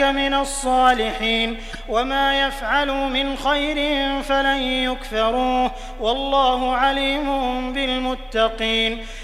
مِنَ الصَّالِحِينَ وَمَا يَفْعَلُوا مِنْ خَيْرٍ فَلَن يُكْفَرُوهُ ۗ وَاللَّهُ عَلِيمٌ بِالْمُتَّقِينَ